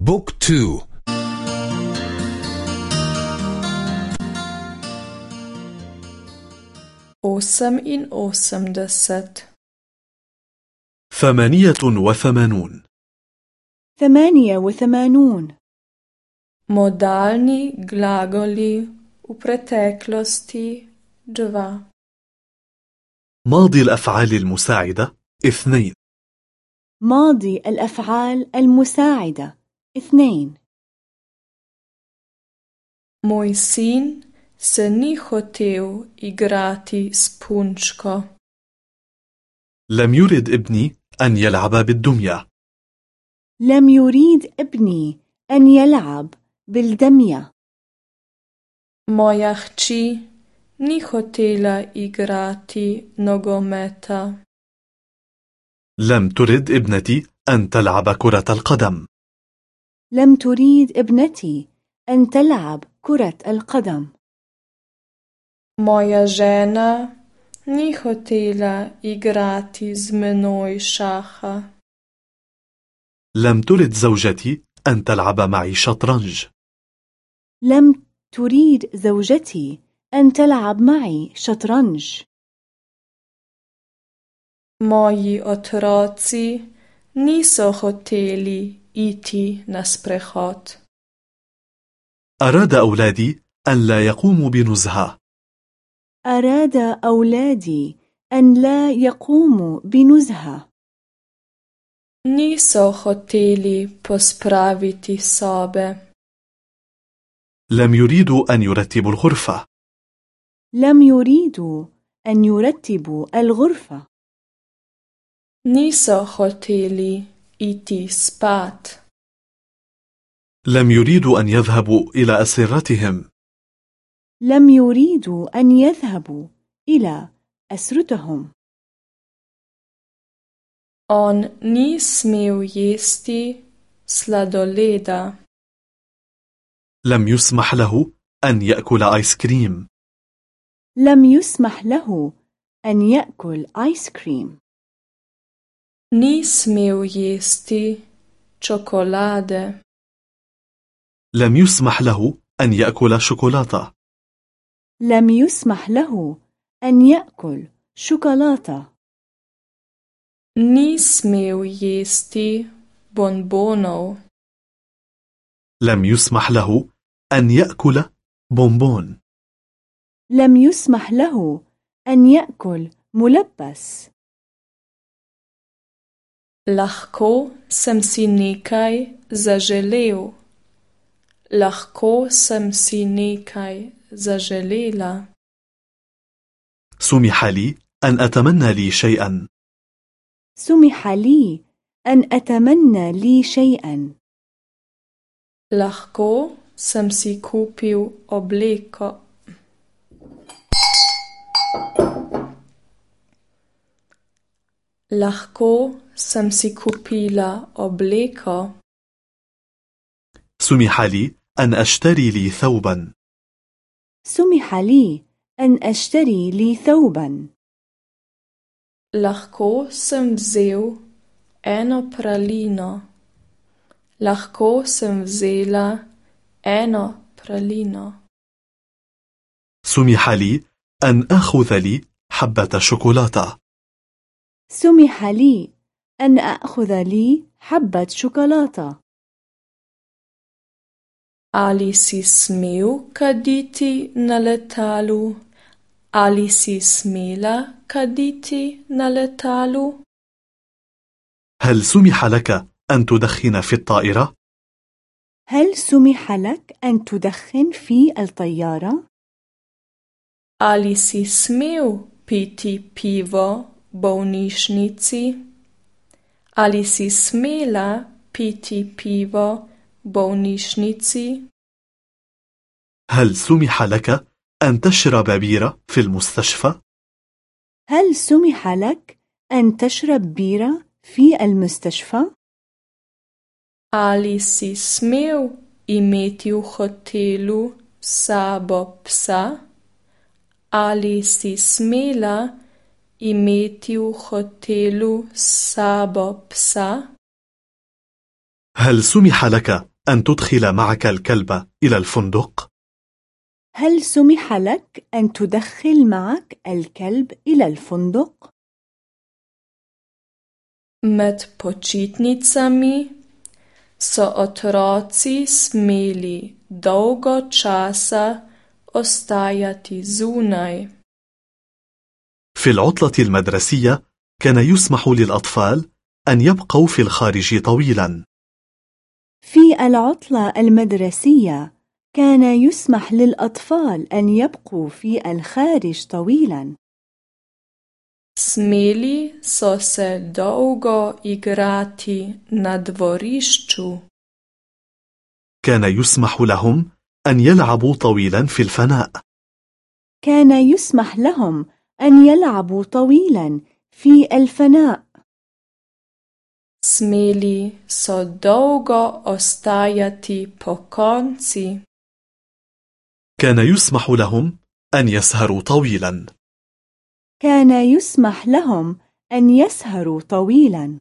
بوك تو. أوسم إن أوسم دست. ثمانية وثمانون. ثمانية وثمانون. Modalni glagoli u preteklosti dva. ماضي الأفعال المساعدة اثنين. ماضي الأفعال المساعدة. اثنين Moj sin se ni hotel igrati s punčko. لم يرد ابني أن يلعب بالدمية لم يريد ابني أن يلعب بالدمية Moja hči ni hotela igrati nogometa. لم ترد ابنتي أن تلعب كرة القدم لم تريد ابنتي أن تلعب كرة القدم. Moja žena ni hotela igrati z menoj šaha. لم ترد زوجتي أن تلعب معي شطرنج. لم تريد زوجتي أن تلعب معي شطرنج. Moji otroci niso hoteli na sprehod. أراد أولادي أن لا يقوموا بنزهة أراد أولادي أن لا يقوموا بنزهة Niso hoteli pospraviti sobe. لم يريدوا أن يرتبوا الغرفة لم يريدوا أن يرتبوا الغرفة Niso hoteli iti spat. لم يريدوا أن يذهبوا إلى أسرتهم لم يريدوا أن يذهبوا إلى أسرتهم On ni smel jesti sladoleda. لم يسمح له أن يأكل آيس كريم لم يسمح له أن يأكل آيس كريم Ni smel jesti čokolade. لم يسمح له أن يأكل شوكولاتة لم يسمح له أن يأكل شوكولاتة Ni smel jesti bonbonov. لم يسمح له أن يأكل بونبون لم يسمح له أن يأكل ملبس Lahko sem si nekaj zaželel. Lahko sem si nekaj zaželela. سمح لي أن أتمنى لي شيئا سمح لي أن أتمنى لي شيئا Lahko sem si kupil obleko. Lahko sem si kupila obleko. سمح لي أن أشتري لي ثوبا سمح لي أن أشتري لي ثوبا Lahko sem vzel eno pralino. Lahko sem vzela eno pralino. سمح لي أن أخذ لي حبة شوكولاتة سمح لي أن أخذ لي حبة شوكولاتة Ali si smel kaditi na letalu? Ali si smela kaditi na letalu? هل سمح لك أن تدخن في الطائرة؟ هل سمح لك أن تدخن في الطيارة؟ Ali si smel piti pivo bolnišnici? Ali si smela piti pivo bolnišnici? هل سمح لك أن تشرب بيرة في المستشفى؟ هل سمح لك أن تشرب بيرة في المستشفى؟ Ali si smel imeti v hotelski sobi psa? Ali si smela imeti v hotelu s sabo psa? هل سمح لك أن تدخل معك الكلب إلى الفندق؟ هل سمح لك أن تدخل معك الكلب إلى الفندق؟ Med počitnicami so otroci smeli dolgo časa ostajati zunaj. في العطلة المدرسية كان يسمح للأطفال أن يبقوا في الخارج طويلا. في العطلة المدرسية كان يسمح للأطفال أن يبقوا في الخارج طويلا. Smeli so se dolgo igrati na dvorišču. كان يسمح لهم أن يلعبوا طويلا في الفناء. كان يسمح لهم أن يلعبوا طويلا في الفناء. Smeli so dolgo ostajati konci. كان يسمح لهم أن يسهروا طويلا. كان يسمح لهم أن يسهروا طويلا.